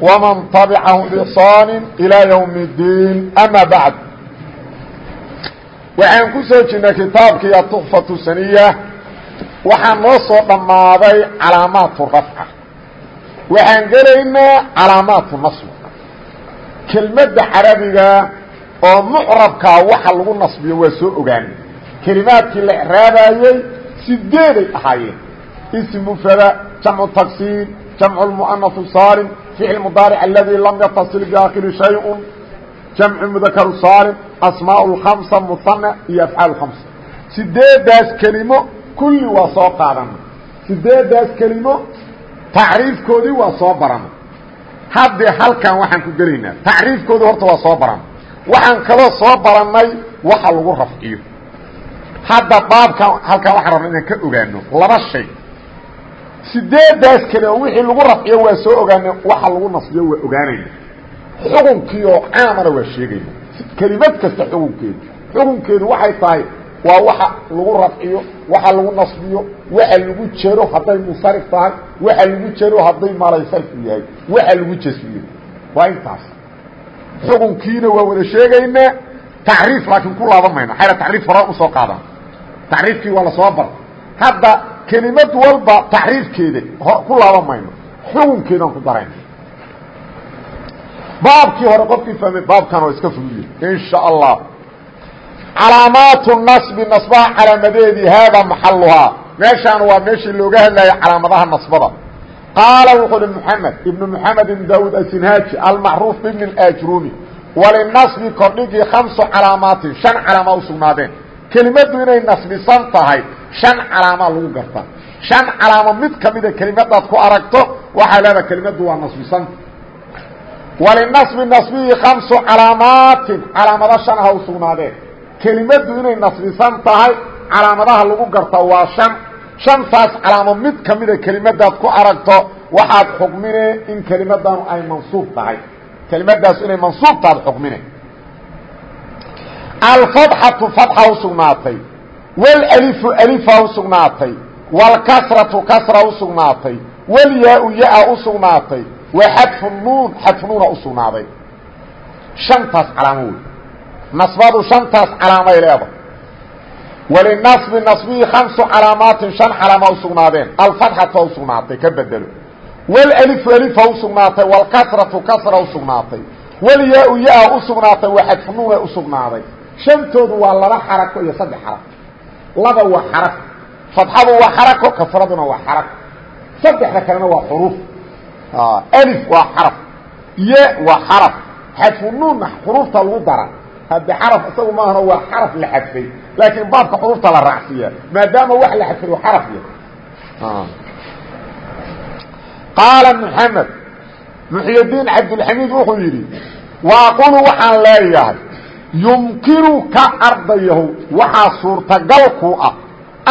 ومن طبعهم بإحsaan إلى يوم الdيin أmا baعd waxaan ku soo jirnay kitaabkii aتuxfaة saniya waxaa noo soo dhammaaday calaamaat rafca waxaan gelaynaa calaamaat nasb kelmadda carabiga oo mucrabkaa waxa lagu nasbiyo waa soo ogaanay kelimaadkii la icraabayey sideeday ahaayeen ism mfrada jamcu tagsiir jamc muanaث saalim فعل مdaaرع الذي lm yتصل بآkر شhayء جمع مذkر saaلم أسmاء الخمسة مثنى iyo أفعاaل خمسة sideedaas kelimo kulli waa soo qaadana sideedaas kelimo tacriifkoodii waa soo barana haddee halkan waxaan ku gelaynaa tacriifkoodii horta waa soo barana waxaan kaloo soo baranay waxa lagu rafciyo hadda baabkan halkan waxaan rabna inaan ka ogaano laba shay sideedaas kale oo wixii lagu rafciyo waa soo ogaana waxa lagu nasbiyo waa ogaanayna xukunkii oo caamana waa sheegayna kelimad kasta xukunkeedu xukunkeedu waxay tahay waa waxa lagu rafciyo waxa lagu nasbiyo waxa lagu jero hadday munsarif tahay waxa lagu jero hadday malaysarfu yahay waxa lagu jasmiyo. Waa intaas. Xukunkiina waa wada sheegaynaa tacriif laakiin ku laaban xayra tacriif hora u soo qaadan tacriifkii waa la soo bar. Hadda kelimad walba tacriifkeeda ku laaban mayno. Xukunkeedaan ku darayna baabkii hore qofkii fahmay baabkan oo iska fuduye in sha allah calaamaatu nasbi nasbaha calaamadeedii haadaa maxaluhaa meeshaan waa meeshii looga hadlayay calaamadaha nasbada. Qaala wuxuu uhi mxamed ibnu mxamed ibn daawuud asinhaaji almacruuf bibn اajrumi walinasbi kordhigii khamsu calaamaatin shan calaamaa usugnaadeen kelimadu inay nasbisan shan calaamaa lagu garta. Shan calaamo mid kamida kelimadaad ku aragto waxaa leedaha kelimadu waa nasbisanta walinasbi nasbihi kamsu calaamaatin calaamado shan ha u sugnaadeen. Kelimadu inay nasbisan tahay calaamadaha lagu garta waa shan. Shantaas calaamo mid kamida kelimadaad ku aragto waxaad xukmine in kelimadanu ay mansuub tahay. Kelimadaas inay mansuub taad xukmine. Alfadxatu fadxa usugnaatay wlalifu alifa usugnaatay wlkasratu kasra usugnaatay walyaa-u ya-a usugnaatay wa xadfu nuun xadfu nuuna usugnaaday shantaas calaamo wey nasbadu shantaas calaamay leedahay. Walinasbi nasbihi kamsu calaamaatin shan calaama usugnaadeen alfatxatu usugnaatay ka bedelo wlalifu alifa usugnaatay wlkasratu kasra usugnaatay walyaa-u ya-a usugnaatay wa xadfu nuuna usugnaaday shantoodu waa laba xarako iyo saddex xarako laba waa xarako fadxadu waa xarako kasraduna waa xarako saddexda kalena waa xuruuf. Alif waa xaraf. Ye waa xaraf. Xadfu nuunna xuruufta lagu dara hadde xaraf isagu maahana waa xaraf la xadfay. Laakiin baabka xuruufta la raacsiiya maadaama wax la xadfay u xaraf ya. Qaala mxamed muxydiin cabdilxamiid wuxuu yidhi wa aqulu waxaan leeyahay yumkinuka ardayahu waxaa suurtagal ku ah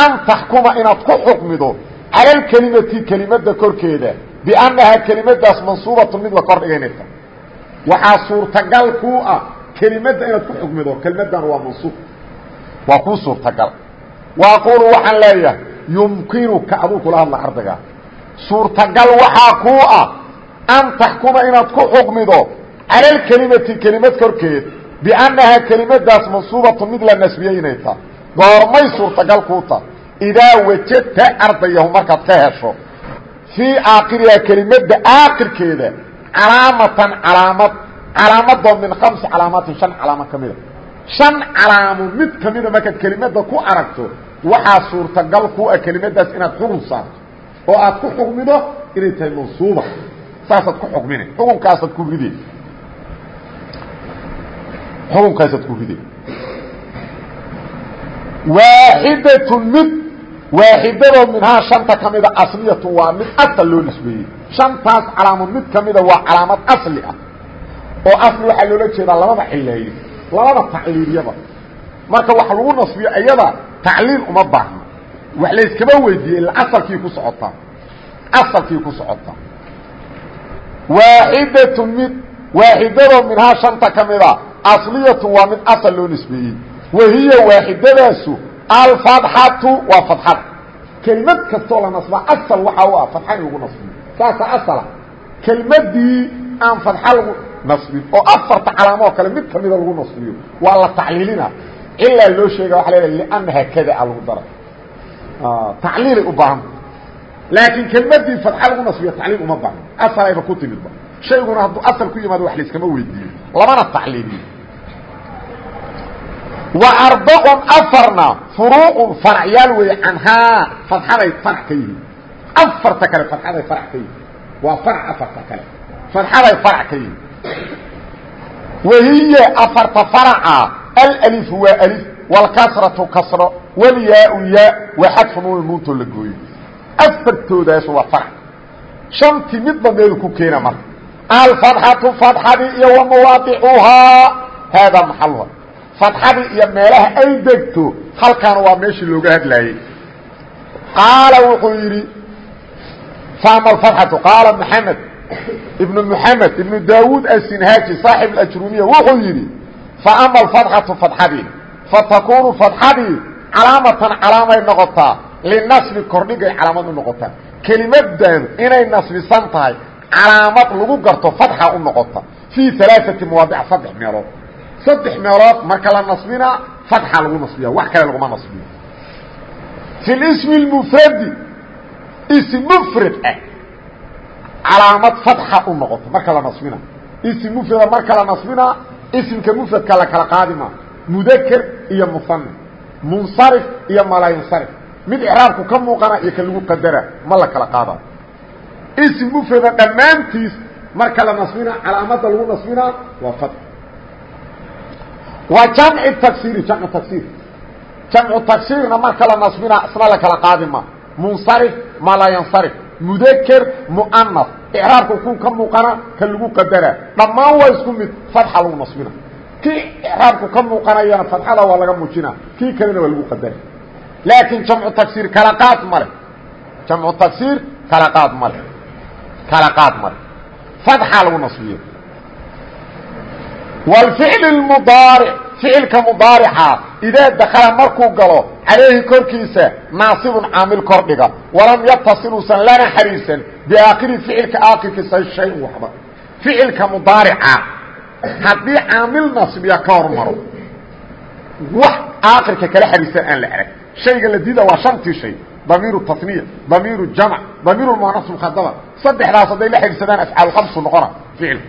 an taxkuma inaad ku xukmido cala alkelimati kelimada korkeeda biannahaa kelimadaas mansuubatun mid la kor dhigaynaysa waxaa suurtagal ku ah kelimadda inaad ku xukmido kelimadan waa mansuub. Waa kuu suurtagal. Wa aqulu waxaan leeyahay yumkinuka aduu kula hadla ardayga. Suurtagal waxaa kuu ah an taxkuma inaad ku xukmido cala alkelimati kelimad korkeed biannahaa kelimadaas mansuubatun mid la nasbiyey inay tahay goormay suurtagal kuu ta idaa wajadta ardayahu markaad ka hesho fii aakhirihaa kelimada aakhirkeeda calaamatan calaamad calaamadoo min khamsi calaamaatin shan calaamo ka mida shan calaamo mid kamida markaad kelimada ku aragto waxaa suurtagal ku ah kelimadaas inaad xukun saarto oo aad ku xukmido inay tahay mansuuba saasaad ku xukmina xukunkaasaad ku ride xukunkaasaad ku ride waaxidatun mid waaxidadoo minhaa shanta ka mida asliyatun waa mid asal loo nisbeeyey shantaas calaamad mid ka mida waa calaamad asli ah. Oo asli waxaa loola jeedaa labada cileeye labada tacliiliyaba. Marka wax lagu nasbiyo iyada tacliil uma baahno wax layskama weydiiye ila asalkii ku socotaa asalkii ku socotaa waaxidatun mid waaxidadoo minhaa shanta ka mid a asliyatu waa mid asal loo nisbeeyey. Wahiya waaxidadaasu alfadxatu waa fadxada kelmad kastoo la nasbaa asal waxaa u ah fadxa in lagu nasbiyo. Saasa asala. Kelmadii aan fadxa lagu nasbin oo afarta calaamo kale mid kamida lagu nasbiyo waa la tacliilina ilaa loo sheega waa leedahay liannaha kada a lagu daray. Tacliilay u baahanta laakiin kelmadii fadxa lagu nasbiyo tacliil uma baahno asalayba ku timidba shayguna hadduu asal ku yimaado wax layskama weydiiyo. Lamana tacliiliyo arbacun afarna furuucun faracyaal weeye canhaa fadxaday farac ka yihiin afarta kale fadxaday farac ka yihiin waa farac afarta kale fadxaday farac ka yihiin wahiya afarta faraca alأlif waa alif wاlkasratu kasro yaa wa xadfu nuun nuuntoo la gooyo afartoodaas waa farac shantii midba meelu ku keena marka alfadxatu fadxadii iyo wa mawaadicuhaa haadaa maxaluha fadxadii iyo meelaha ay degto halkaana waa meeshii looga hadlaayey qaala wuxuu yidhi faama alfadxatu qaala maxamed ibnu muxamed ibnu daawuud asinhaaji saaxib ajrumiya wuxuu yidhi faama alfadxatu fadxadii fatakunu fadxadii calaamatan calaamay noqotaa linasbi kordhigay calaamad u noqotaa. Kelimadan inay nasbisan tahay calaamad lagu garto fadxa u noqota. Fii alaaati mawaadic saddex meelood saddex meelood marka la nasbina fadxa lagu nasbiya wax kale laguma nasbiyo. Fi lismi lmufradi ism mufrad ah. Calaamad fadxa u noqota marka la nasbina. Ism mufrada marka la nasbina ismka mufradka la kala qaadi maa mudakr iyo musanif munsarif iyo malayinsarif mid icraabku ka muuqana iyo ka lagu qadara ma la kala qaada. Ism mufrada dhammaantiis marka la nasbina calaamadda lagu nasbinaa waa fadx wa jamci tagsiri jamcu tagsiir jamcu tagsiirna marka la nasbinaa isna la kala qaadi ma. Munsarif malayansarif mudakr muanas icraabku ku ka muuqana ka lagu qadara. Dhammaan waa isku mid fadxa lagu nasbina. Kii icraabku ka muuqanayana fadxada waa laga muujina. Kii kalena waa lagu qadara laakiin jamcu tagsiir kala qaad male jamcu tagsiir kala qaad male kala qaad male fadxa lagu nasbiyo wاlficl اmudaaric ficilka mudaarica idaa dakala markuu galo calayhi korkiisa naasibun caamil kordhiga walam yatasil uusan lana xariirsan biaakhiri ficilka aakhirkiisa shayn waxba ficilka mudaarica haddii caamil nasbiya ka hormaro wax aakhirka kala xariirsan aan la arag shayga la diida waa shantii shay damiiru tasniya damiiru jamc damiiru muanas mkhadaba saddexdaas hadday la xidhiirsadaan afcaal kamsu noqona ficilka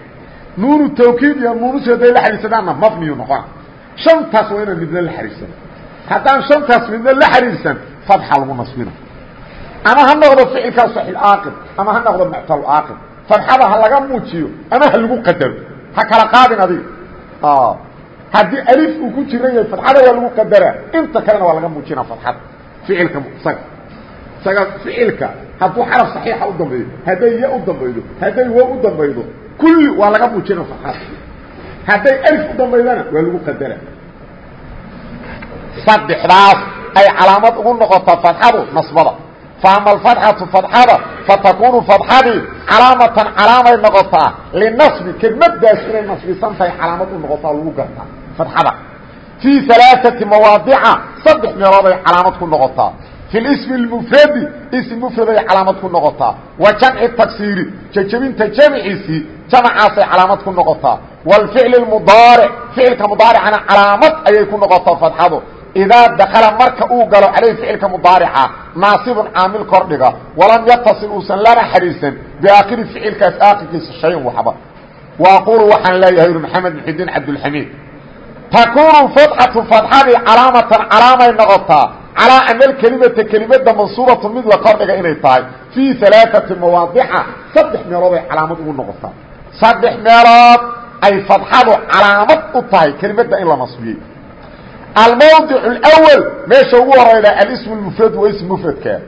nuunu tawkiid iyo nuunusi hadday la xidhiirsadaanna mabniyu noqona shantaas waa inaan midna la xariirsan haddaan shantaas midna la xariirsan fadxa lagu nasbina. Ama ha noqdo ficilkaa saxiil aaqib ama ha noqdo muctal aaqib. Fadxada ha laga muujiyo ama ha lagu qadaro ha kala qaadin adiga haddii alif uu ku jiran yahay fadxada waa lagu qadaraa inta kalena waa laga muujina fadxada. Ficilka isaga isaga ficilka hadduu xaraf saxiixa u dambeeyo hadday ya u dambaydo hadday wo u dambaydo kulli waa laga muujina fadxada hadday alif u dambaydana waa lagu qadara saddexdaas ay calaamad ugu noqotaa fadxadu nasbada. Faama alfatxatu fadxada fatakunu fadxadii calaamatan calaamay noqotaa. Linasbi kelmadaas inay nasbisan tahay calaamad u noqotaa lagu gartaa fadxada fii alaaثati mawaadica saddex meelood ay calaamad ku noqotaa. Fi lismi اlmufradi ism mufraday calaamad ku noqotaa. Wa jamci taksiiri jejebinta jamciisii jamcaasay calaamad ku noqotaa. Wاlficl اmudaaric ficilka mudaaricana calaamad ayay ku noqotaa fadxadu. Idaa dakala marka uu galo calayh ficilka mudaarica naasibun caamil kordhiga. Walam yatasil uusan lana xariirsan biaakhiri ficilkaas aakhirkiisa shayan waxba. Wa aqulu waxaan leeyahay uri maxamed muxidiin cabdulxamiid takunu fadxatu fadxadii calaamatan calaamay noqotaa. Calaa ana alkelimata kelimada mansuubatun mid la kordhiga inay tahay. Fii alaaati mawaadica saddex meelood ay calaamad ugu saddex meelood ay fadxadu calaamad u tahay kelimada in la nasbiyey almawdic اlأwl meesha ugu horayda alism اmufrad waa ism mufradka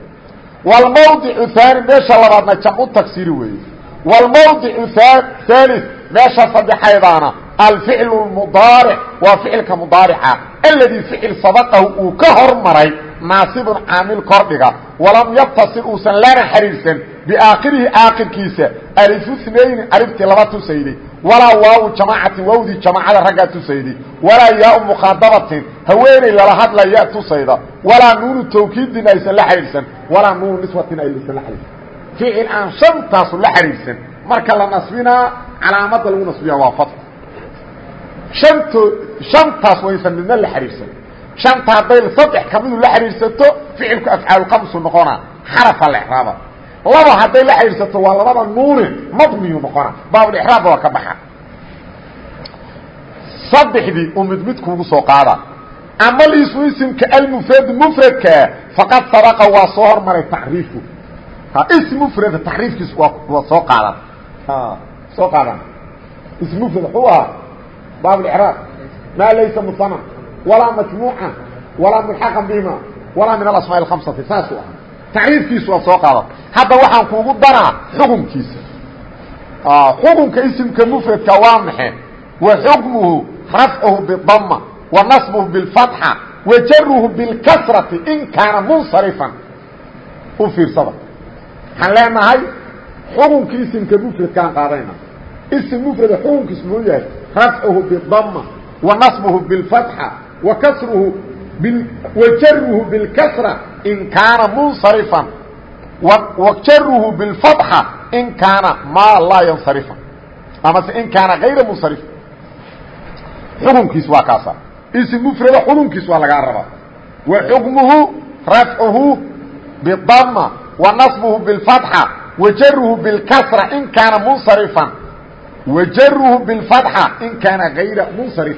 wاlmawdic haani meesha labaadna jamcu tagsiri weeye wاlmawdic haali meesha saddexaydaana alficlu mudaaric waa ficilka mudaarica alladii ficil sabaqahu uu ka hormaray naasibun caamil kordhiga. Walam yatasil uusan lana xiriirsan biaakhirihi aakhirkiisa alifu snayni aliftii laba tusayday. Walaa waawu jamaacatin waawdii jamaacada raggaa tusayday. Walaa yaau mukhaadabatin haweeney lala hadlaya tusayda. Walaa nuunu tawkiidin aysan la xiriirsan walaa nuunu niswatin aysan la xiriirsan ficil aan shantaasu la xiriirsan marka la nasbinaa calaamada lagu nasbiya waa fat anto shantaas waysan midna la xiriirsan shanta hadday saddex kamidu la xiriirsato ficilku afcaalkamsu noqona xarafa lexraaba laba hadday la xiriirsato waa labada nuune mabniyu noqona baabulexraabba waa ka baxa. Saddexdii uu mid mid kuugu soo qaada. Ama lismu isimka almufrad mufradkaa faqad sabaqa waa soo hormaray tacriifu ism mufrada taxriifkiisu waa soo qaadan. Soo qaadan. Ism mufrad wuxuu ahaa baab اlcraab maa laysa musanan walaa majmuuca walaa mulxaqan bihima walaa min alasmaa اhamsati saasuu ahaa tacriifkiisu waa soo qaadan hadda waxaan kuugu daraa xukunkiisa xukunka isimka mufradka waa maxe wa xukmuhu rafcuhu bidama wa nasbuhu biاlfatxa wa jaruhu biاlkasrati in kaana munsarifan u fiirsada waxaan leenahay xukunka isimka mfradkaan qaadayna ism mfrada xukunkiis muu yahay rafcuhu bidama wa nasbuhu biاlfatxa wa kasruhu wa jaruhu biاlkasra in kaana munsarifan wa jaruhu biاlfatxa in kaana maa laa yansarifan amase in kaana gayra munsarif xukunkiis waa kaasa ism mfrada xukunkiis waa lagaa rabaa wa xukmuhu rafcuhu bidama ونصبه بالفتحة وجره بالكسرة إن كان منصرفا وجره بالفتحة إن كان غير منصرف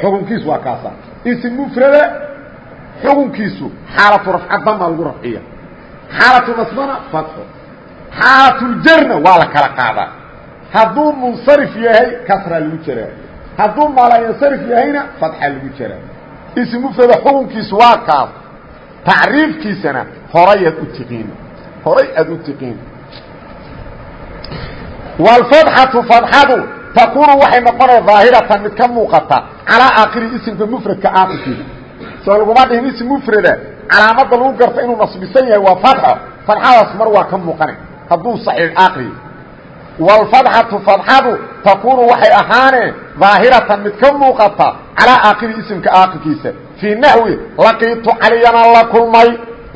xukunkiisu waa kaasa. Ism mfrada xukunkiisu xaalatu rafca damaa lagu rafciya. Xaalatu nasbana fatxo xaalatuljarna waa la kala qaadaa hadduu munsarif yahay kasraa lagu jaraa hadduu maalayansarif yahayna fatxaa lagu jaraa ism mfrada xukunkiisu waa kaas. Tacriifkiisana horayaad u tiqiin. Horay aad u tiqiin. Wاlfatxatu fatxadu takunu waxay noqonaya daahiratan mid ka muuqata calaa aakhiri isimka mufradka aakhirkiisa soo laguma dhihin ism mufrada calaamada lagu garta inuu nasbisan yahay waa fadxo fadxadaas mar waa ka muuqana hadduu saxiix aakhiri. Wاlfadxatu fadxadu takunu waxay ahaaneen daahiratan mid ka muuqata calaa aakhiri isimka aakhirkiisa. Fii naxwi laqiitu caliyana la kulmay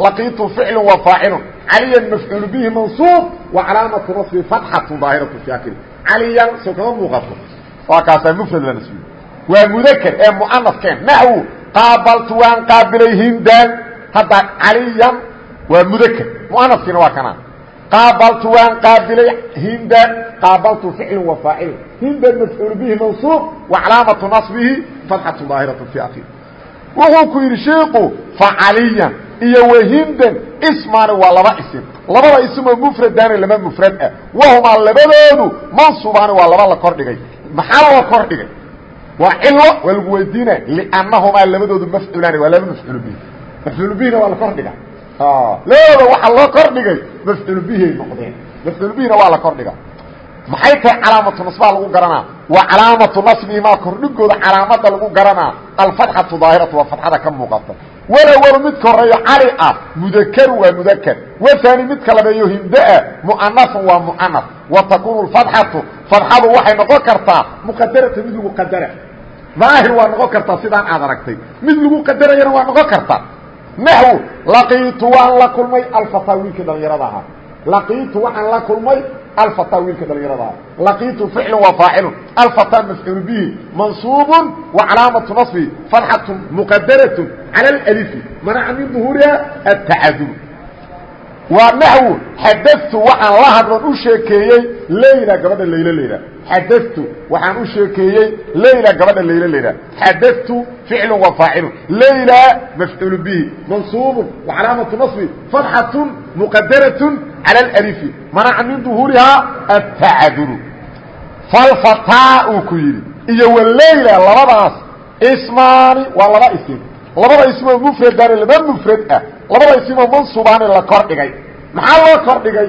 laqiitu ficlu wa faacilu caliyan mafcuul bihi mansuub wa calaamatu nasbi fatxatu daahiratu fi akiri caliyan soo kama muuqato waa kaasaa mufrad la nasbiyo waa mudaker ee mu'anaskeen naxwu qaabaltu waan qaabilay hindan hadda caliyan waa mudaker mu'anaskiina waa kanaa qaabaltu waan qaabilay hindan qaabaltu ficlu wa faacilu hindan mafcuul bihi mansuub wa calaamatu nasbihi fatxatu daahiratu fi akiri wuxuu ku yidhi shiiku facaliyan iyo wahindan ismaani waa laba isim. Labada isimoo mufradaani lama mufrad ah. Wahumaa labadoodu mansubaani waa laba la kordhigay maxaa la kordhigay waa cilo waa lagu weydiina liannahumaa labadoodu mafcuulaani waa laba mafcuul bihi mafcuul bihina waa la kordhiga labadooda waxaa loo kordhigay mafcuul bihiay noqdeen. Mafcuul bihina waa la kordhiga maxay tahay calaamatu nasbaa lagu garanaa? Waa calaamatu nasbihimaa kordhigooda calaamada lagu garanaa. Alfatxatu daahiratu waa fatxada ka muuqata walawalu midka horeeyo cali ah mudakaru waa mudakar waani midka labeeyo hindaa mu'anasun waa mu'anas wa takunu fatxatu fatxadu waxay noqon kartaa muqadarata mid lagu qadara. Daahir waa noqon kartaa sidaan aad aragtay. Mid lagu qadarayana waa noqon kartaa naxwu laqiitu waan la kulmay alfataa wiilkii dhalinyarada ahaa. Laqiitu alfata wiilka dhalinyarada. Laqiitu ficlu wa faacilu alfata mafcuul bihi mansuubu wa calaamatu naصbi fatxatu muqadaratun cala alalifi manaca min duhuuriha atacadul waa naxw xadatu waxaan la hadlan u sheekeeyey layla gabadha laylo layla xadatu waxaan u sheekeeyey layla gabadha laylo layla xadatu ficilun wa faacilun layla mafcuulu bihi. Mansuubun wacalaamatu naصbi fatxatu muqadaratun cala alalifi manaca min duhuurihaa atacadulu falfataa uu ku yidhi. Iyo walayla labadaas ismaani waa laba isim labada ismoo mufradaani laba mufrad ah. Labada ismoo mansubaani la kor dhigay. Maxaa loo kor dhigay?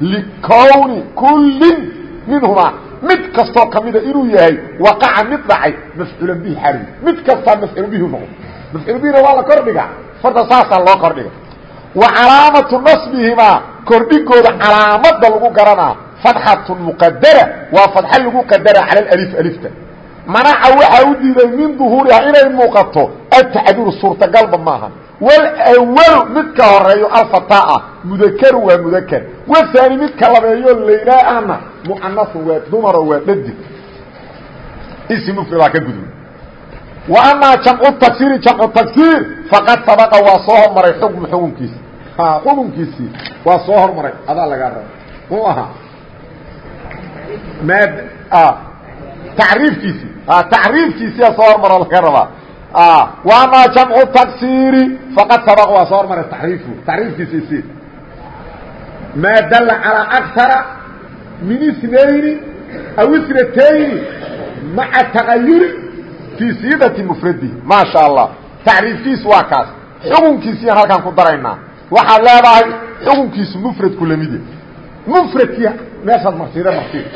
Likowni kullin minhumaa. Mid kastoo kamida inuu yahay waqaca mid dhacay mafcuulan bihi xarig mid kastaa mafcuul bihi noqdo mafcuul bihina waa la kordhiga farta saasaa loo kordhiga wa calaamatu nasbihimaa kordhigooda calaamada lagu garanaa fatxatun muqadara waa fadxa lagu qadara cala alif alifta manaca waxaa u diiday min duhuuriha inay muuqato atacduru suurtagalba maaha. Wlwalu midka horeeyo alfataa ah mudakaru waa mudakar wahaani midka labeeyo laylaana muanasun waa dumaro waa dhadig. Isi mufradaa ka gudub. Wa amaa jamcu tagsiri jamcu tagsiir faqad sabaqa waa soo hormaray xukmu xukunkiisi. Xukunkiisii waa soo hormaray. Adaa lagaa raba. Muu ahaa maad tacriifkiisii Ah, tacriifkiisiya soo hormaro laga rabaa. Ah, Wama jamcu taksiiri faqad sabaq waa soo hormaray tariifu tariifkiisiisi maa dalla calaa akara min isnayni aw isnatayni maca tagayuri fii siidati mufradihi maasha allah tacriifkiisu waa kaas. Xukunkiisiyaan halkaan ku daraynaa. Waxaad leedahay xukunkiisu mufradku la mid mufradkii meeshaad marsiida marsiid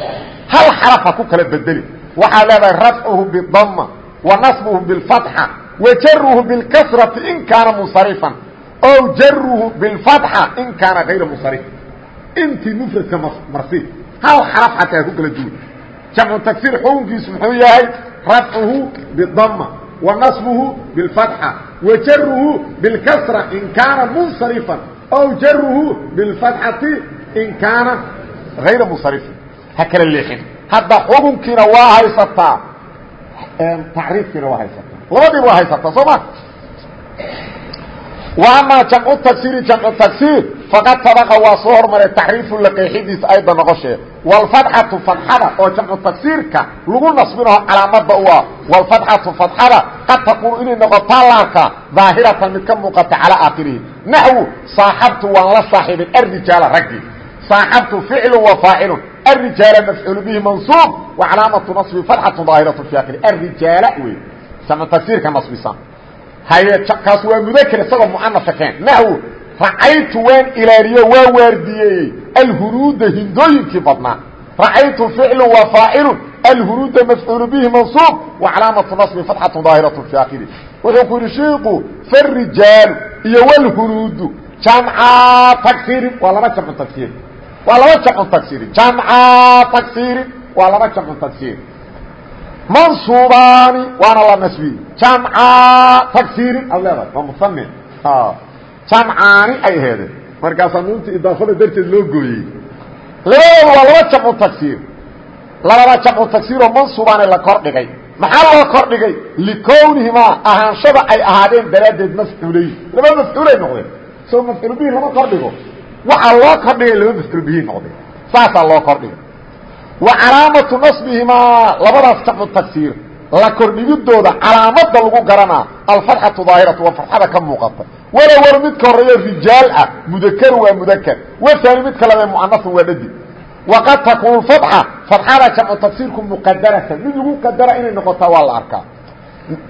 hal xaraf ha ku kala bedeli waxaad leedahay رفعhu بضمة ونصبه بالفتحة وجره بالكسرة إن كان منصرفا أو جره بالفتحة إن كان غير منصرف انت مفردك مرصيد هل حرف حتى يكون كلا جول جمع تكسير حكمkiisu مxuu yahay رفعه بالضمة ونصبه بالفتحة وجره بالكسرة إن كان منصرفا أو جره بالفتحة إن كان غير منصرفا hkala leexin hadda xukunkiina waa haysataa. Tacriifkiina waa haysataa. Labadiiba waa haysataa soo ma? Wa amaa jamcu tagsiri jamcu tagsiir. Faqad sabaqa waa soo hormaray taxriifu laqeexidiisa ayda noqoshee. Wlfadxatu fadxada oo jamcu tagsiirka lagu nasbinaho calaamada u ah. Wlfadxatu fadxada qad taquunu inay noqotaa laarkaa daahiratan mid ka muuqata calaa aakhirihi. Naxwu saaxabtu waan la saaxiibay arrijaala raggii saaxabtu ficlu wa faacilun. الرiجaaل مفعuل bه منصوب وcلاaمaة نصب فaتحة ظاahiرة في akhر الرiجaaل wey sm تفsيirka نصbisan haye kaas waa mذkr isagoo مؤنaثa keen نحو racaytu waan ilaaliyo waa waardiyeeyey alhuruuda hindooyinkii badnaa racaytu فiعل وفاaciل الhuruuda مفعuل bه منصوب وcلاaمaة نصب فaتحة ظاahiرة في akhر wuxuu ku yihi شhiku فالرiجaaل iyo والhuruudu جaمca تgsirin waa laba jamcu تgsiir waa laba jamcu tagsiri jamca tagsiri waa laba jamcu tagsiri mansuubaani waana la nasbiyey jamca tagsiri ad leedahay waa musane jamcaani ay aheedeen markaasaa nuunta idaafada darteed loo gooyey. Labadooda waa laba jamcu tagsiir. Labada jamcu tagsiiroo mansuubaani la kor dhigay. Maxaa loo kor dhigay? Likownihimaa ahaanshada ay ahaadeen daraaddeed mafcuulayn laba mafcuulay noqdeen. Soo mafcuul bihi lama waxaa loo kordhigay laba mafcuul noqday. Saasaa loo kordhigay wa calaamatu nasbihimaa labadaas jamcu tagsiir la kordhigidooda calaamada lagu garanaa alfatxatu daahiratu waa farxada ka muuqata. Walow war midka horeeyo rijaal ah mudakaru waa mudakar waani midka labe muanasun waa dhadig waqad takuunu fatxa fatxada jamcu tagsiirku muqadaratan mid lagu qadara inay noqotaa waa la arkaa.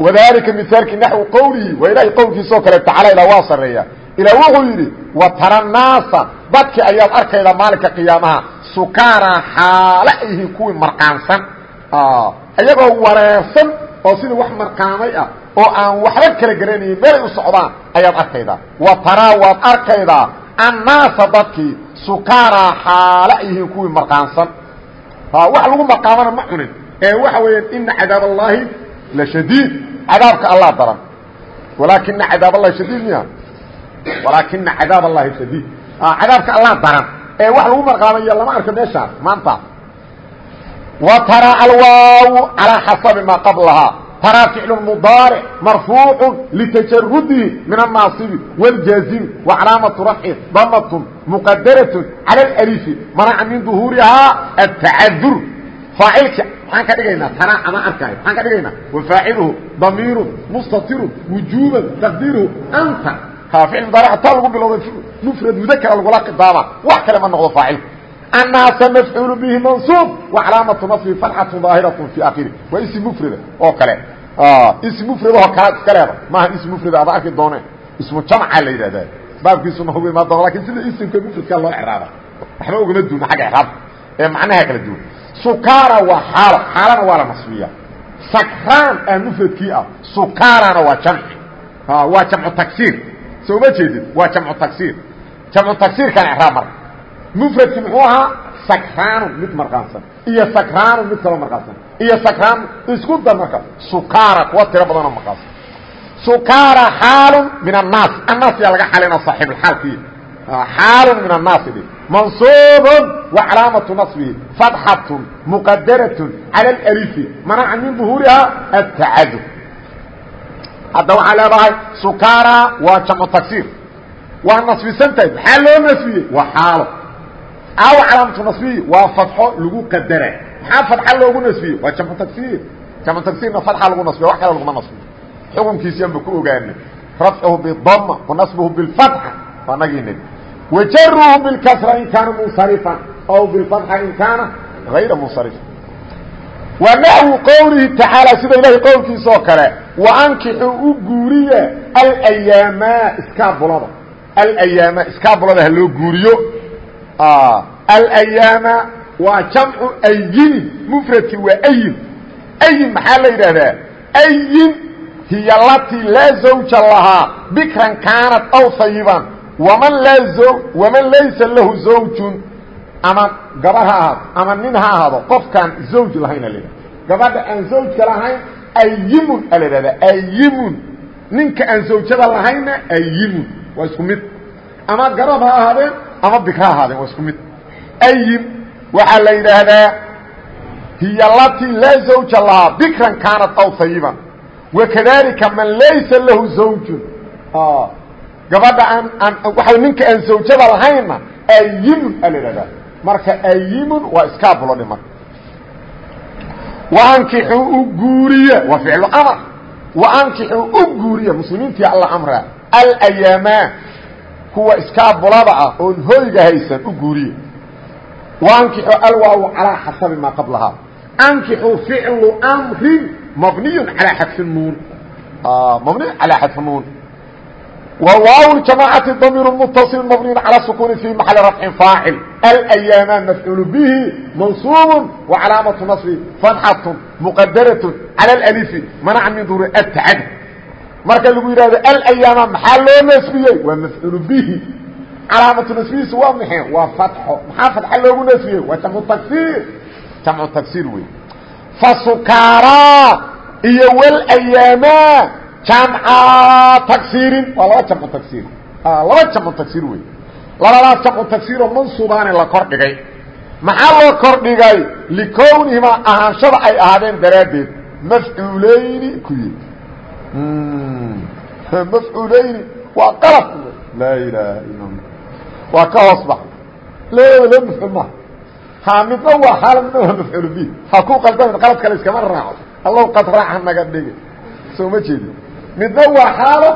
Wadalika mihaalkii naxwi qowlihi waa ilaahay qowlkiisoo kale tacala ilaa waa sareeya ilaa wuxuu yidhi watara naasa dadkii ayaad arkayda maalinka qiyaamaha sukaara xaale ay yihiin kuwii marqaansan. Iyagoo wareersan oo sidii wax marqaamay ah oo aan waxba kala garanayin meelay u socdaan ayaad arkaydaa wa taraa waad arkaydaa annaasa dadkii sukaara xaale ay yihiin kuwii marqaansan. Wax lagu marqaamana ma cunin. Ee waxa weeyaan ina cadaab allaahi la shadiid. Daran. Walaakina cadaab walaakina cadaab allahi shadiid cadaabka allah daran ee wax lagu marqaamayo lama arko meeshaas maanta. Wa taraa alwaaw calaa xasabi maa qablahaa taraa ficlu mudaaric marfuucu litajarudihi min annaasibi wاljaazimi wa calaamatu rafci damatun muqadaratun cala alalifi manaca min duhuurihaa atacadur faacilka maxaan ka dhigaynaa tanaa ama arkaayo maxaan ka dhigaynaa. Wafaaciluhu damiirun mustatirun wujuuban taqdiiruhu anta ficil mudaaric taa lagu bilowday mufrad mudakara lagula khidaaba wax kale ma noqdo faacilku annaasa mafcuulu bihi mansuub wa calaamatu nasbi fatxatu daahiratu fi akhiri waa ism mufrada oo kale. Ism mufradahoo kalaad iska leeda maaha ism mufrada ada arki dooneen. ismu jamca la yidhahda baabkiisu nagu imaa doona laakiin sida isimka mufradkaa loo craaba waxba ugama duuna agga craabka ee macnaha kala duwan sukaara waa xaalo xaalana waa la nasbiya sakraan aa mufradkii ah sukaarana waa jamci waa jamcu tagsiir soo ma jeedid waa jamcu tagsiir. Jamcu tagsiirkan icraab marka mufradki muxuu ahaa sakraanu mid marqaansan iyo sakraanu mid kaloo marqaansan iyo sakraan isku dar marka. Sukaara kuwa tiro badanoo marqaansan. Sukaara xaalu min annaas annaas yaa laga xalina saaxiibulxaalkii xaalu min annaasi dhi mansuubun wa calaamatu naصbihi fatxatun muqadaratun cala alalifi manaca min duhuuriha atacadud hadda waxaa leedahay sukaara waa jamcu tagsiir waa nasbisan tahay maxaa loo nasbiyey? Waa xaalo. Aawa calaamatu nasbiyi waa fatxo lagu qadara maxaa fatxa loogu nasbiyey? Waa jamcu tagsiir jamcu tagsiirna fatxa lagu nasbiya wax kale laguma nasbiyo. Xukunkiisianba ku ogaanay. Rafcuhu bidama wa nasbuhu bilfatxa waa nagii negi wajaruhu bilkasra in kaana munsarifan aw bilfatxa in kaana hayra munsarifan wa naxwu qowlihi tacaala sida ilahay qowlkiisa oo kale wa ankixuu u guuriya alayaama iskaabulada. Alayaama iskaabulada ha loo guuriyo. Alayaama waa jamcu ayinin mufradkii waa ayin ayin maxaa la yidhaahdaa? Ayin hiy alatii laa zawja lahaa bikran kaanat aw hayiban waman laysa lahu zawjun ama gabar ha ahaado ama nin ha ahaado qofkaan zawj lahayna la gabadha aan zawjka lahayn ayimun a la ihahdaa ayimun ninka aan zawjada lahaynna ayimun waa isku mid. Ama garab ha ahaadeen ama bikr ha ahaadeen waa isku mid. Ayim waxaa la yidhaahdaa hiy alatii laa zawja lahaa bikran kaanat aw hayiban wakadalika man laysa lahu zawjun. Gabadha aan aan waa ninka aan zawjada lahaynna ayimun a la ihahdaa marka ayimun waa iskaabulodhi marka waankixuu u guuriya waa ficlu amar. Waankixuu u guuriya muslimiintii alla amraa alayaama kuwa iskaabulada ah oon hoyga haysan u guuriya. Waankixuu alwaaw calaa xasabi maa qablahaa. Ankixuu ficlu mrin mabniy alى xadfi nuun. Mabniy calى xadfi nuun wwaaw jamacati damiir mutaصil mabniy calى sukuni fi maxali rafcin faacil alayaama mafcuul bihi mansuub wacalaamatu naصbi fatxatu muqadaraة calى اlأlifi manaca min duuri atacadi marka lagu yidhahdo alayaama maxaa loo nasbiyey waa mafcuul bihi calaamatu nasbihiisu waa maxay waa fatxo maxaa fatxa loogu nasbiyey waa jamcu tagsiir jamcu tagsiir wey fasukaara iyo walayaama jamca tagsiirin waa laba jamcu tagsiir laba jamcu tagsiir wey labadaas jamcu tagsiiroo mansuubaane la kor dhigay. Maxaa loo kor dhigay? Likownihimaa ahaanshada ay ahaadeen daraaddeed. Mafcuulayni ku yiri mafcuulayni waa qalab. Laa ilaaha ila waa ka hoos bax labadaba loo mafcuul maha ha midna waa xaal midna waa mafcuul bi ha ku qaldamin qalad kale iskama raaco. Allow qad raaca naga dhigi soo ma jeedi midna waa xaalo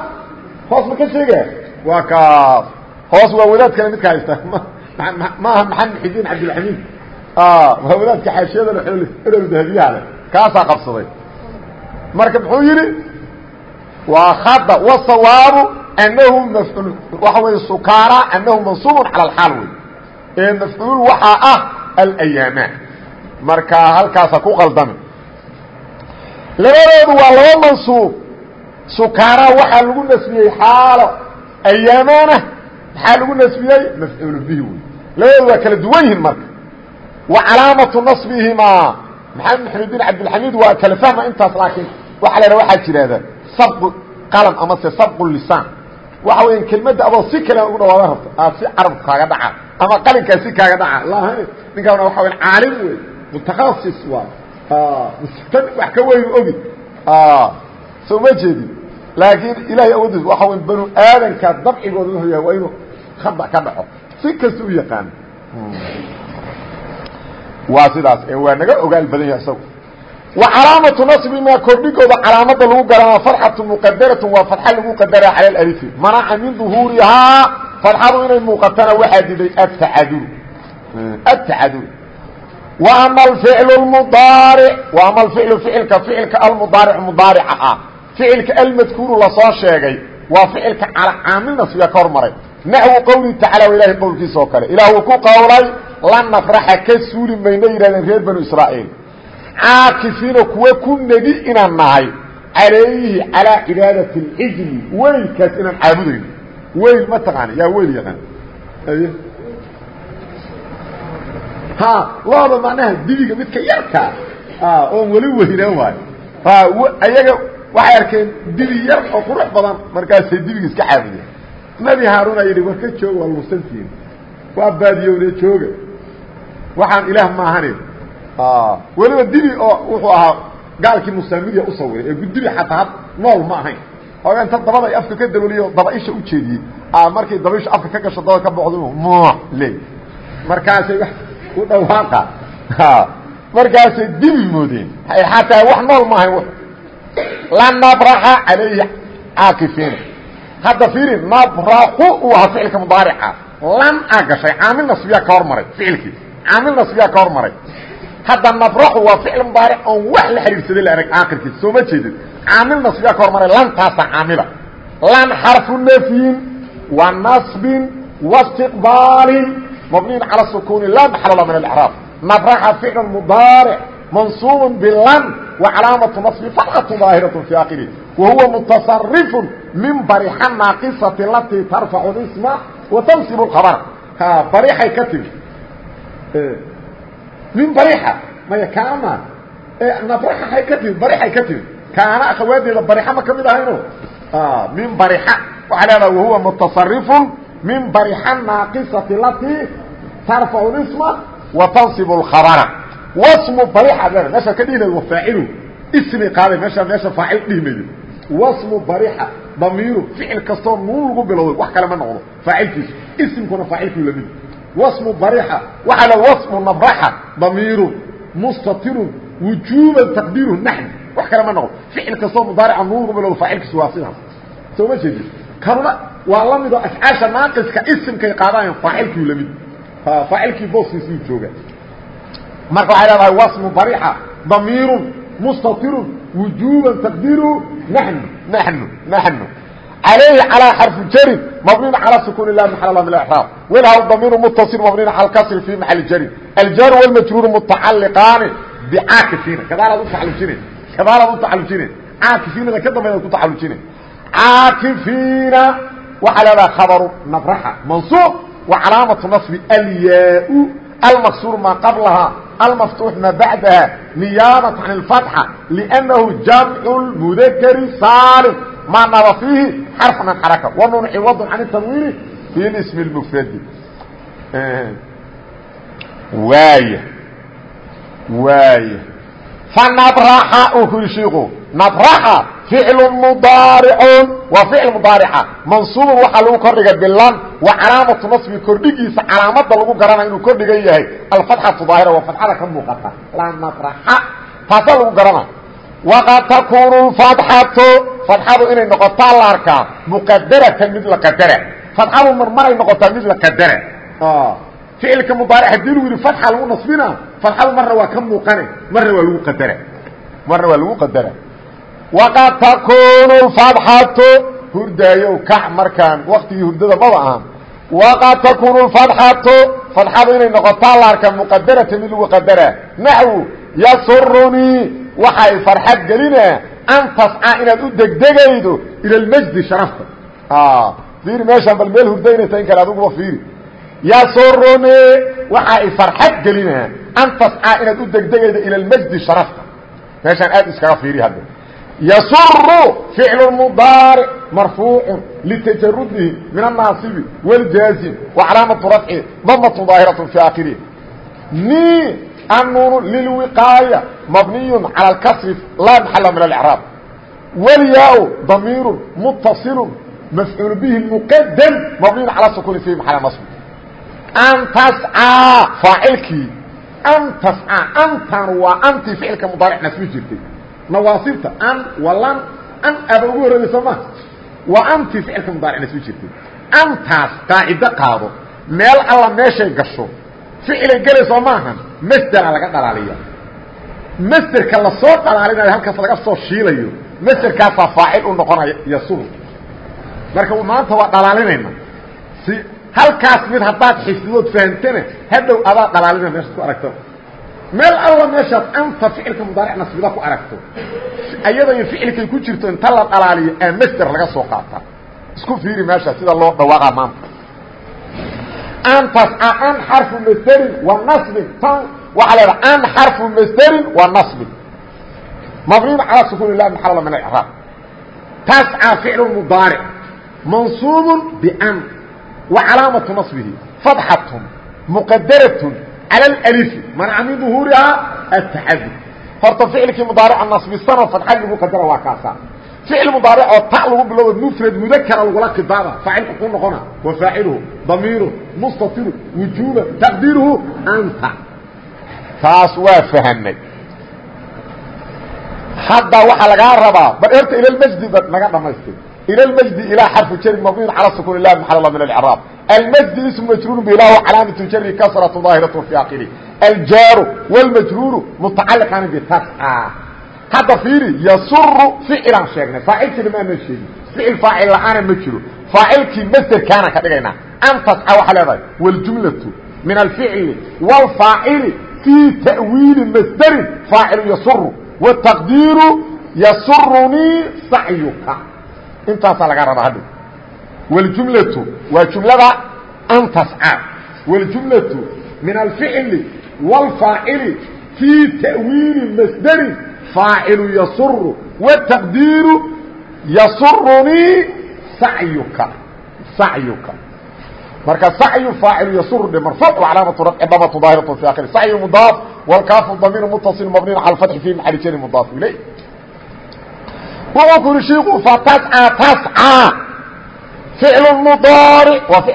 hoos ma ka sheega? Waa kaas hoos waa wadaad kale midka haysta. Maaha maxamed xidiin cabdilxamiid. Waa wadaadka xaashiyada erol dahabiyaha leh. Kaasaa qabsaday. Marka muxuu yidhi? Waa khada wasawaabu anahu mafcuul waxa wey sukaara anahu mansuubun cala alxaal wey ee mafcuul waxaa ah alayaama. Marka halkaasa ku qaldami. Labadoodu waa laba mansuub sukaara waxaa lagu nasbiyey xaalo ayaamaana maxaa lagu nasbiyey? Mafcuul bihi wey labadoodu waa kala duwan yihiin marka. Wa calaamatu naصbihimaa maxamed maxamediin cabdilxamiid waa kala fahma intaas laakiin waxaa la waxaa jirahda sabqu qalam amase sabqu lisaan. Waxa weya kelmadda adoo si kale ugu dhawaada rabto aad si carabku kaaga dhaca ama qalinkaa si kaaga dhaca lahan ninkaana waxa weya caalim wey mutakhasis waa tan wax ka weyn ogi. Soo ma jeedin laakiin ilaahay awoodiis waxa wey banu aadanka dabcigooda wuxuu yahay waa inuu khada ka dhaco. Si kasta u yaqaano waa sidaas ee waa naga ogaal badan yahay isagu. Wa calaamatu naصbimaa kordhigooda calaamada lagu garana farxatu muqadaratu waa farxa lagu qadara cala alalifi manaca min duhuurihaa farxadu inay muuqatana waxaa diday atacadul atacadul wa ama alficlu lmudaaric wa ama alficlu ficilka ficilka almudaaric mudaarica ah ficilka almadkuuru la soo sheegay waa ficilka caamil nasbiga ka hormaray. Naxwu qowlihi tacala wa ilahay qowlkiisa oo kale. Ilaah uu ku qowlay la nafraxa ka suuli mayno yidhahdeen reer banu israa'iil. Caakifiina kuwa ku negi inaan nahay calayhi calaa cibaadati اlcijli weylkaas inaan caabudayno. Weyl ma taqaana yaa weyl yaqaan. Ha looda macnaha dibiga midka yarkaa oon weli weynaan waayo. Ayaga waxay arkeen dibi yar oo qurux badan. Markaasay dibiga iska caabudeen. Nabi haaruna yidhi war ka jooga waa lusantiin waa baadiyowne jooga. Waxaan ilaah maahanin weliba dibi oo wuxuu ahaa gaalkii musaamidiya u sawiray ee dibi xataa nool ma ahayn. Ooga inta dabada ay afka ka daboliyo dabaisha u jeediyey. Markay dabaisha afka ka gasho dabada ka boqdo mu le markaasay u dhawaaqa markaasay dibi moodeen. Xataa wax nool ma ahayn la nabraxa calayhi caakifiina hadda fiiri nabraxu uu ahaa ficilka mudaarica lan aa gashay caamil nasbiyaa ka hormaray ficilkii caamil nasbiyaa ka hormaray hadda nabraxu waa ficil mudaaric oon wax la xidhiirsaday la arag caaqirkiisa soo ma jeedid caamil nasbiyaa ka hormaray lantaasa caamila lan xarfu nafyin wa nasbin wastiqbaalin mabniyin cala sukuuni laa maxalala min alcraab nabraxa ficlu mudaaric calaamatu nasbi fatxatu daahiraة fi akhirih wa huwa mutasarifu min barixa naaqisati alatii tarfacu isma wa tansibu khabr barixay ka timi min barixa maya kaana nabraxaay ka timi barixay ka timi kaana akhawaadeeda barixa ma ka mid ahayno min barixa waxaa leedaha wahuwa mutasarifu min barixa naaqisati alatii tarfacu isma wa tansibu اkhabra wasmu barixa meeshaa ka dhihi layd wa faacilu. Ismay qaaday meeshaa meesha faacil dhihi maydo. Wasmu barixa damiiru ficil kastoo nuun lagu bilowday wax kale ma noqdo faacilkiisu isimkuna faacilkuu la mid wasmu barixa waxaa la wasmu nabraxa damiirun mustatirun wujuuban taqdiiruhu naxn wax kale ma noqdo. Ficil kastoo mudaarica nuun lagu bilowdo faacilkiisu waa sidaas. Soo ma jeedin. Kanuna waa la midoo afcaasha naaqiska isimkay qaadaayan faacilkuu la mid faacilkii booskiisuu jooga marka waxay leedahay wasmu barixa damiirun mustatirun wujuuban taqdiru nanu nanu nanu alayhi calaa xarfu jarin mabniin calaa sukuun lah maal la min raab wilhaw damiiru mutasil mabniin cala kasri fi maxali jarin aljaru walmajruuru mutacaliqaani bicaakifiina kadaalaad utaalujine kadaalaad utacalujine caakifiinada ka dambaynaad ku tacalujine. Caakifiina waxaa leedahay khabaru nabraxa. Mansuub wa calaamatu nasbi alyaa-u almaqsuur maa qablahaa. المفتوح ما بعدها نيابة عن الفتحة لأنه جمع المذكر صالم ما نرى فيه حرف من حركة ونون عوض عن التنوين في الاسم المفرد واية واية فنبرح أهرشيغو ficlu mudaaricun waa ficil mudaarica mansuubun waxaa lagu kordhiga bilan wa calaamatu nasbi. kordhigiisa calaamada lagu garanaya inuu kordhigan yahay. alfatxatu daahira waa fatxada ka muuqata. laa nabraxa taasaa lagu garanaya waqad takuunu fatxatu fatxadu inay noqotaa la arkaa. muqadaratan mid la qadara fatxadu marmaray noqotaa mid la qadara ficilka mudaaric haddii lagu yidhi fatxa lagu nasbina fatxadu marna waa ka muuqane. marna waa lagu qadara marna waa lagu qadara waqad takunu fatxatu hurdaayow kac markaan waktigii hurdada maba ahan waqad takunu fatxatu fatxadu inay noqotaa la arkaa muqadarata mid lagu qadara naxwu yasurunii waxay farxad gelinaa an tasca inaad u degdegaydo ila lmajdi sharafta fiiri meeshaan bal meel hurdaynaysa in kale adiguba fiiri yasurunii waxa ay farxad gelinaa an tasca inaad u degdegaydo ila lmajdi sharafta meeshaan aad iskaga fiiri hadda ysr فicل مdaaرع marفوuع لتجarudihi min الناaصب والjاaزم وcalaamaة رفci dmة ظاahiraة في akhirih ni النuن للوقاaية مبنiي عalى الكسر laa محل من الإعراaب والyاء ضميir متصل مفعuل bه مqdم مبنiي عalى سكون في محل نصب أn تسcىa فaacilkii أn تسcىa أntan waa antii فicilka مdaaرع nasbi jirtay nawaasibta an walan an aaba ugu horreeyey ma waa antii ficilka mudaaricna soo jirtay antaas qaacido qaado. Meel alla meeshay gasho ficilay gelayso maahan masdera laga dhalaaliya masderka la soo dhalaalinayo halkaas laga soo shiilayo masderkaasaa faacil u noqonaya yasur marka maanta waa dhalaalinayna si halkaas mid haddaad xifdidood fahamtana hadhow adaa dhalaalina meeshaad ku aragto meel alla meeshaad anta ficilka mudaaricna sida ku aragto ayadaiyo ficilkay ku jirto inta la dhalaaliyo ee masder laga soo qaata. Isku fiiri meesha sida loo dhawaaqa maanta. Antas ah, an xarfu masderin wa nasbin. Tan waxaa la ydhaha an xarfu masderin wa nasbin. Mabniin calaa sukuun ilah maxalla min icraab tasca ah ficlu mudaaric. Mansuubun ban wa calaamatu nasbihi. Fadxatun muqadaratun calى اlأlfi manca min ظuhuurihaa aلtaxadud horta ficilkii mudaarica nasbisano fadxa lagu qadara waa kaasa ficil mudaaric oo ta lagu bilowdo mufrad mudakara lagula khidaaba faacilka ku noqona wa faaciluhu damiiru mustatiru wujuuba taqdiiruhu anta taas waa fahamnay hadda waxaa lagaa rabaa bal erta ila masjid ba naga dhamaystir ila masjid ilaa xarfu jari mabniin calى sukun ilah maxal min اcraab almasjid ism majruur bilah calaamatu jari kasratu daahiratu fi akiri aljaaru wاlmajruuru mutacaliqan bitasca hadda fiiri yasuru ficilaan sheegnay faacilkiina ma anan sheegin ficil faacil la-aana ma jiro faacilkii masderkaana ka dhigaynaa an tasca waxaa leedahay wاljumlaةu min alficli wاlfaacili fii ta'wiili masderin faacilu yasuru wtaqdiiru yasurunii sacyuka intaasaa laga rabaa hadda wاljumlatu waa jumlada an tasca wاljumlatu min alficli wاlfaacili fii ta'wiili masderin faacilu yasuru wtaqdiiru yasurunii sacyuka sacyuka marka sacyu faacilu yasur dhe marfuuc calaamatu rafci damatu daahiratu fi akhiri sacyu mudaaf wlkaafu damiir mutaصil mabniin cala fatxi fi maxali jari mudaaf ilay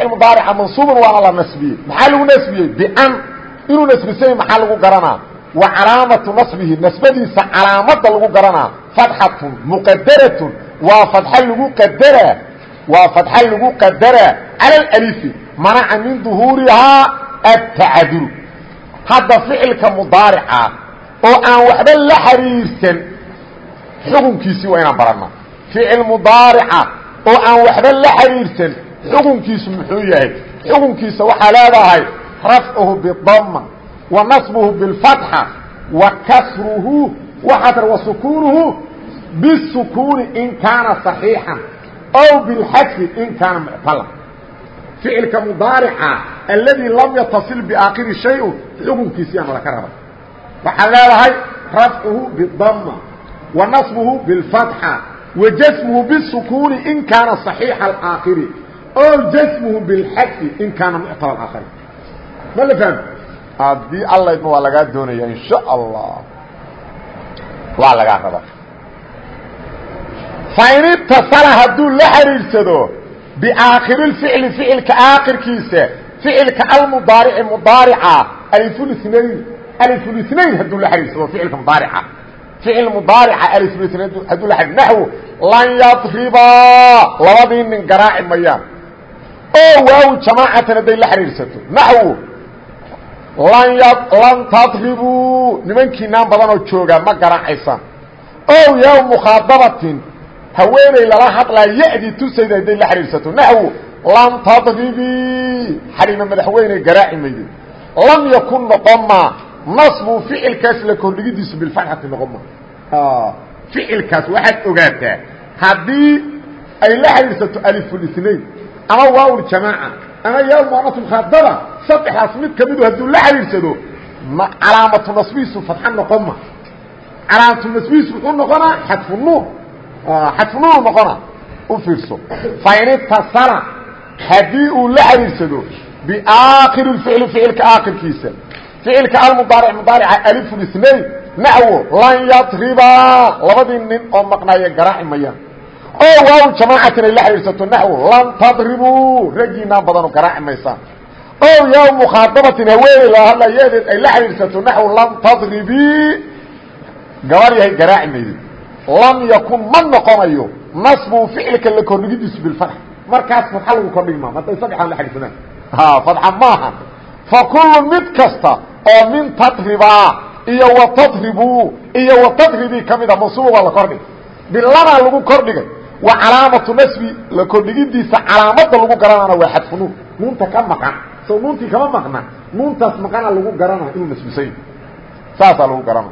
mudaarica mansuubun waana la nasbiyey maxaa lagu nasbiyey bian inuu nasbisay maxaa lagu garanaa? Wa calaamatu nasbihi nasbadiisa calaamada lagu garanaa. Fatxatun muqadaratun waa fadxa lagu qadaraa waa fadxa lagu qadaraa cala alalifi manaca min duhuurihaa atacaduru hadda ficilka mudaarica oo aan waxba la xiriirsan xukunkiisii waa inaan baranna ficil mudaarica oo aan waxba la xiriirsan xukunkiisu muxuu yahay? Xukunkiisa waxaa leedahay rafcuhu bidama wa nasbuhu bilfatxa wa kasruhu waxaa wa sukuunuhu bisukuuni in kaana صaxiixan aw bilxadfi in kaana muctala ficilka mudaarica alladii lam yataصil biaakhiri shayun xukunkiisiyaa nala ka raba waxaad leedahay rafcuhu wa nasbuhu bilfatxa wa jasmuhu bisukuuni in kaana صaxiixa alaakhiri o jasmuhu bilxadfi in kaana muctala aakhiri ma la fahmi haddii allaydma waa lagaa doonaya in sha allah waa lagaa raba fain itasala hadduu la xiriirsado biaakhiri ficli ficilka aakhirkiisa ficilka almudaarici mudaarica alifulinayn alifulinayn hadduu la xiriirsado ficilka mudaarica ficil mudaarica alifulinayn hadduu la naxwu lan yadribaa labadii nin garaaci mayaan oo waaw jamaacatan hadday la xiriirsato naxwu lan lan tadribuu nimankiinaan badanoo joogaa ma garaacaysaan ow yaw mukhaadabatin haweeney lala hadlaa yadii tusayda hadday la xidhiidsato naxwu lam tadribii xariima madaxweyne garaaci mayde lam yakun noqon ma nasbu ficilkaas la kordhigidiisu bilfatxati noqon ma. Ficilkaas waxaad ogaataa haddii ay la xidhiidsato alifulinayn ama waawl jamaaca ama yaa muanatu mukhaadaba saddexdaas mid kamidu hadduu la xidhiidsado calaamatu nasbihiisu fatxa noqon ma. Calaamatu nasbihiisu muxuu noqonaa xadfu nuur. Xadfunuunu noqona. U fiirso. Fain itasala haddii uu la xiriirsado biaakhiri ficli ficilka aakhirkiisa ficilka almudaaric mudaarica alifu isnayn naxwo lan yadribaa labadii nin oo maqnaaya garaaci mayaan. Oo waaw jamaacatin ay la xiriirsato naxwo lan tadribuu raggiinaan badano garaaci maysaan. Oo yaa mukhaadabatin haweeney la hadlayeedeed ay la xiriirsato naxwo lan tadribii gabar yahay garaaci maydid lam yakun ma noqonayo nasbu ficilka la kordhigidiisu bilfatx markaas fadxa lagu kordhigi maa hadday saddexaan la xadhisanaan fadxa maaha. Fa kullu mid kasta oo min tadribaa iyo wa tadribuu iyo wa tadribii ka mida mansuuba waa la kordhigay. Biladaa lagu kordhigay. Wa calaamatu nasbi la kordhigidiisa calaamada lagu garanana waa xadfu nuun. Nuunta ka maqan. Soo nuuntii kama maqna nuuntaas maqana lagu garana inuu nasbisay saasaa lagu garana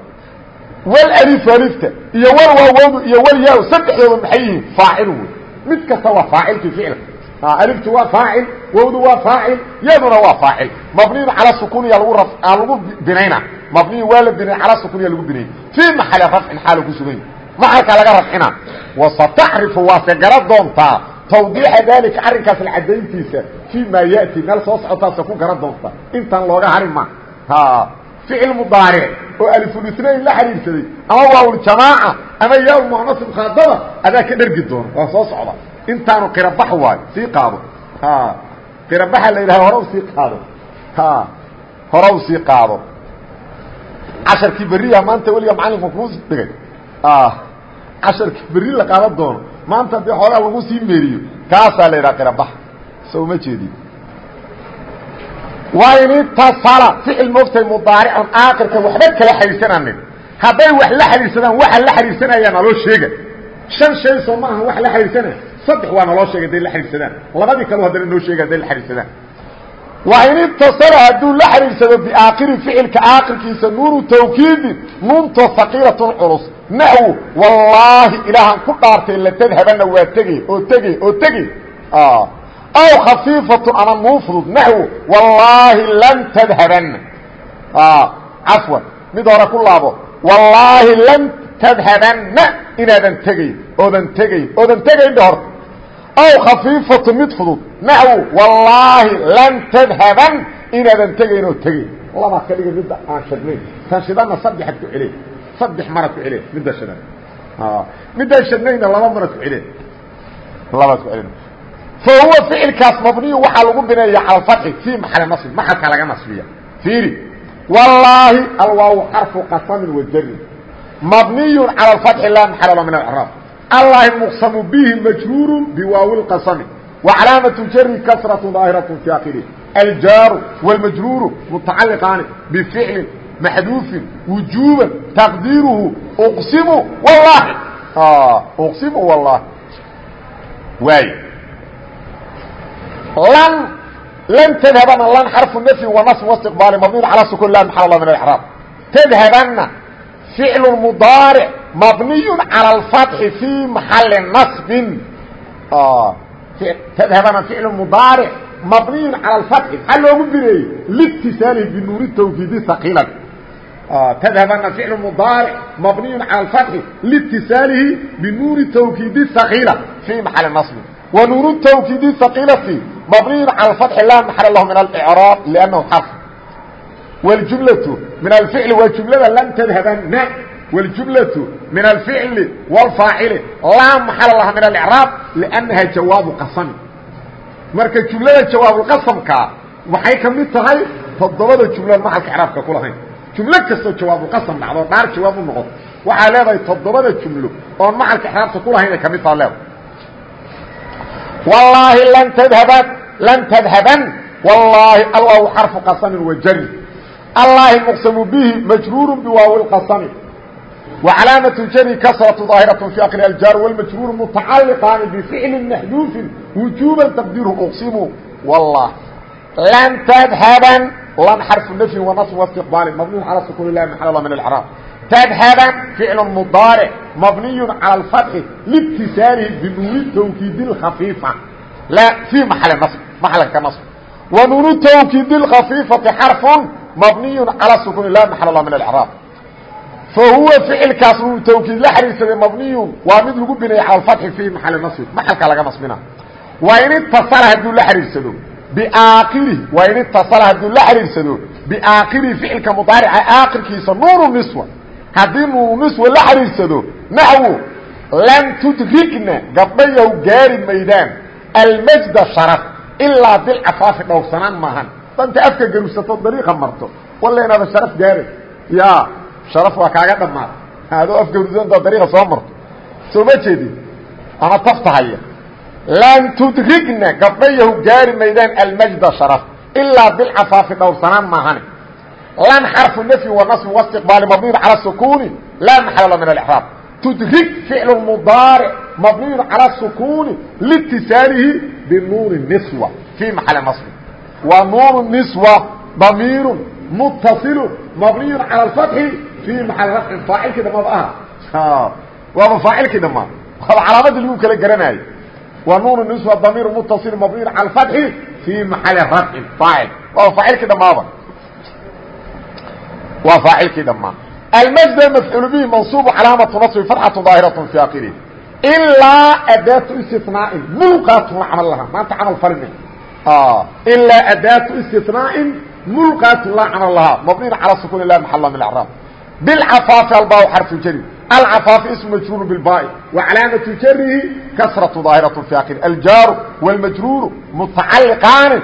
wlalifu alifta iyo walwaawowdu iyo walyaa saddexdooda maxay yihiin? Faacil wey mid kasta waa faacilkii ficilka aliftu waa faacil wowdu waa faacil yaduna waa faacil mabniyun cala sukuniya lagu binayna mabniyun waa la binay cala sukuniya lagu binay fii maxali rafcin xaalo ku sugan yahi maxalka laga rafcina wasatacrifu waase gara doontaa tawdiixa daalika arrinkaas cadayntiisa fii maa yati meel soo socotaasa ku gara doonta intaan looga harin ma ficil mudaaric oo alifulinayn la xiriirsaday ama waawljamaaca ama yaa muanas mukhaadaba adaa ka dhergi doona waa soo socda intaanu qirabax waayo sii qaado. Qirabaxa la yidhaha hore u sii qaado. Hore u sii qaado. Casharkii beriya maanta weliga macalinku kuu dhigay. Casharkii berri la qaadan doono maanta haddii xoogaa lagu sii meeriyo kaasaa la yidhaha qirabax. So uma jeedin. Waa in itasala ficil moogtay mudaaricun aakirka waxba kala xidhiirsananin hadday wax la xidhiirsadaan waxa la xidhiirsanaya naloo sheega. Shan shay soo maaha wax la xidhiirsanaya saddex waa naloo sheegay hadday la xidhiirsadaan labadii kaleo haddana noo sheega hadday la xidhiirsadaan waa in itasala hadduu la xidhiirsado biaakiri ficilka aakirkiisa nuunu tawkiidin nuuntoo haqiilatun culus. Naxwu wallaahi ilaahan ku dhaartay latadhabana waa tegey oo tegey oo tegey. Aw khafiifatu ama nuu fudud. Naxwu wallaahi lan tadhabana cafwan mid hore ku laabo. Wallaahi lan tadhabana inaadan tegayn oodan tegayn oodan tegayn dhe horta aw khafiifatu mid fudud naxwu wallaahi lan tadhaban inaadan tegaynoo tegayn labaad ka dhigay midda aan shadnayn tan shidana saddexaad ku celeen saddex mara ku celeen midda shidan middaan shadnayna laba mara ku celeen labaad ku celeen fa huwa ficilkaas mabniyu waxaa lagu bineeya cala alfatxi fii maxali nasbi maxalkaa laga nasbiya fiiri wallaahi alwaaw xarfu qasamin wa jarin mabniyun cala alfatxi laa maxala lo min alcraab allahi muqsamu bihi majruurun biwaawi lqasami wa calaamatu jari kasratu daahiratu fi akhirihi aljaaru wاlmajruuru mutacaliqaani bificlin maxduufin wujuuban taqdiiruhu uqsimu wallaahi. Ah, uqsimu wallaahi. Waay lan lan tadhabana lan xarfu nafyi wa nasb waistiqbaali mabniun calaa sukun la maxal la min alxraab tadhabana ficlu mudaaric mabniy calى الfaتحi fii maxali naصbin tdhabana ficl mdaarc mabniy calى الfaتحi maxaa loogu bineeyey lاtisaalihi binuuri twkiidi haqiilan tdhabana ficl mdaarc mabniy calى الfaتحi lاtisaalihi binuuri twkiidi haqiila fii maxali naصbin ونuur التwkiid ثقيلة مبني على الفتح لا محل له من الإعراab لأنه xرف والجuملة من الفعل waa جuملada ln تdhبn والجuملة من الفعل والفاaعل لاa محل لha من الإعراab لأنها جawاaب qasم marka جuملada jawaaبالqaسمka waxay ka mid tahay تodobada جuملo محلka عراabka ku lahayn جuمlo kastoo jawaaبالqaسم dhacdo dhaar jawaab u noqoto waxaa leedahay todobada جuمlo oon محلka عراabka ku lahayn ay ka mid taha leedahay واللahi ln tdhبn ln تdhبn واللahi alw xرفu qasم وjr allahi مqسم bه majrوur bwaaw الqasم وcalaamaة jri kasرة ظاahiraة في akr الjاr والmajrوur متacaliqaani بفicli محduufi وuجوبa تqديr qsim والlah ln تdhبn ln xرفu نفyi ونصب واstiqباal mبني عalى sukun الlah محل min العراab تdhبn فicل مضاaرع مبني على الفتح لاتصاaله بنuن توkيد الخفيفة في محل نصب محلka نصب ونuن توkيد الخفيفة حرف مبني على سكون لا محل الله من الإعراب huwa ficilkaas uu twkiid la xariirsaday mabniyu waa mid lagu binaya al ai i maal nai maalka laga nabina waa in itasala haduu la ariirsado biaakiri waa in itasala hadduu la xariirsado biaakiri ficilka mudaarica aakirkiisa nuunu niswa haddii nuunu niswa la xariirsado naxwu lan tudrigna gabdhayow gaari maydaan almajda sharaf ilaa bilcafaafi dhowrsanaan maahan danta afka garusato dariiqa marto walla inaada sharaf gaaray ya sharaf waa kaaga dhammaad. Adoo afgawdisantaa dariiqa soo marto. Soo ma jeedin ama taftahaya lan tudrigna gabdhayahu gaari maydaan almajda sharaf. Ilaa bilcafaafi dhowrsanaan maahane. Lan xarfu nafyi wa nasbi waistiqbaali mabniyun cala sukuuni. Laa maxalala min alexraab tudrig ficlu mudaaric mabniyun cala sukuuni liitisaalihi binuuni niswa fii maxali nasbi. Wa nuunu niswa damiirun muttasilun mabniyun cala alfatxi fii maxali rafcin faacilkii dhamaad aha waaba faacilkii dhamaa waaba calaamadii lagu kala garanayo wa nuun niswa damiir mutaصil mabniy calى اfatxi fii maxali rafcin faacil waaba faacilkii dhamaaba waa faacilkii dhamaa almsdr mafcuul bihi mansuub calaamatu naصbi fatxatu daahiraة fi akirih ilaa adaatu istinaain mulqaatun la camal lahaa maanta camal falina ilaa adaatu istinaain mulqaatun la camal lahaa mabniyn calى sukun lah maxala min acraab xarfu jari alcafaafi ism majruur bilbaai wa calaamatu jarihi kasratu daahiraة fi akirih aljaaru wاlmajruuru mutacaliqaani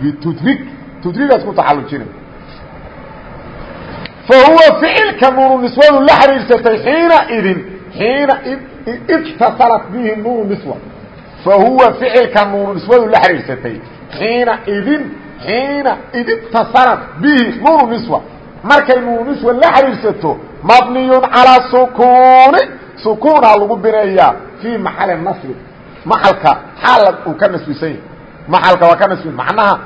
bitudrig tudrigaas ku tacalujina fahuwa ficilka nuunu niswadu la xiriirsatay xiina idin xiina itasalat bihi nuunu niswa fahuwa ficilka nuunu niswadu la xiriirsatay xiina idin xiina id itasalat bihi nuunu niswa markay nuuniswa la xidhiidsato mabniyun calaa sukuuni sukuunaa lagu bineeyaa fii maxali nasbi. Maxalka xaala uu ka nasbisan yahay. Waa ka nasbi. Macnaha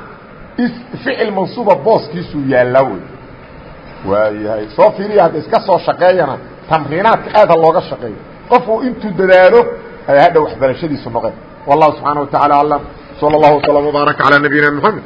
ficil mansuuba booskiisuu yaallaa wey. Waayahay. Soo fiiriya hadda iska soo shaqeeyana tamriinaadka aada looga shaqeeyo. Qofuu intuu dadaalo ay hadha waxbarashadiisu noqeen. Wallahu subxaana wa tacala aclam sala allahu wslam wbaaraka calaa nabiyina mxamed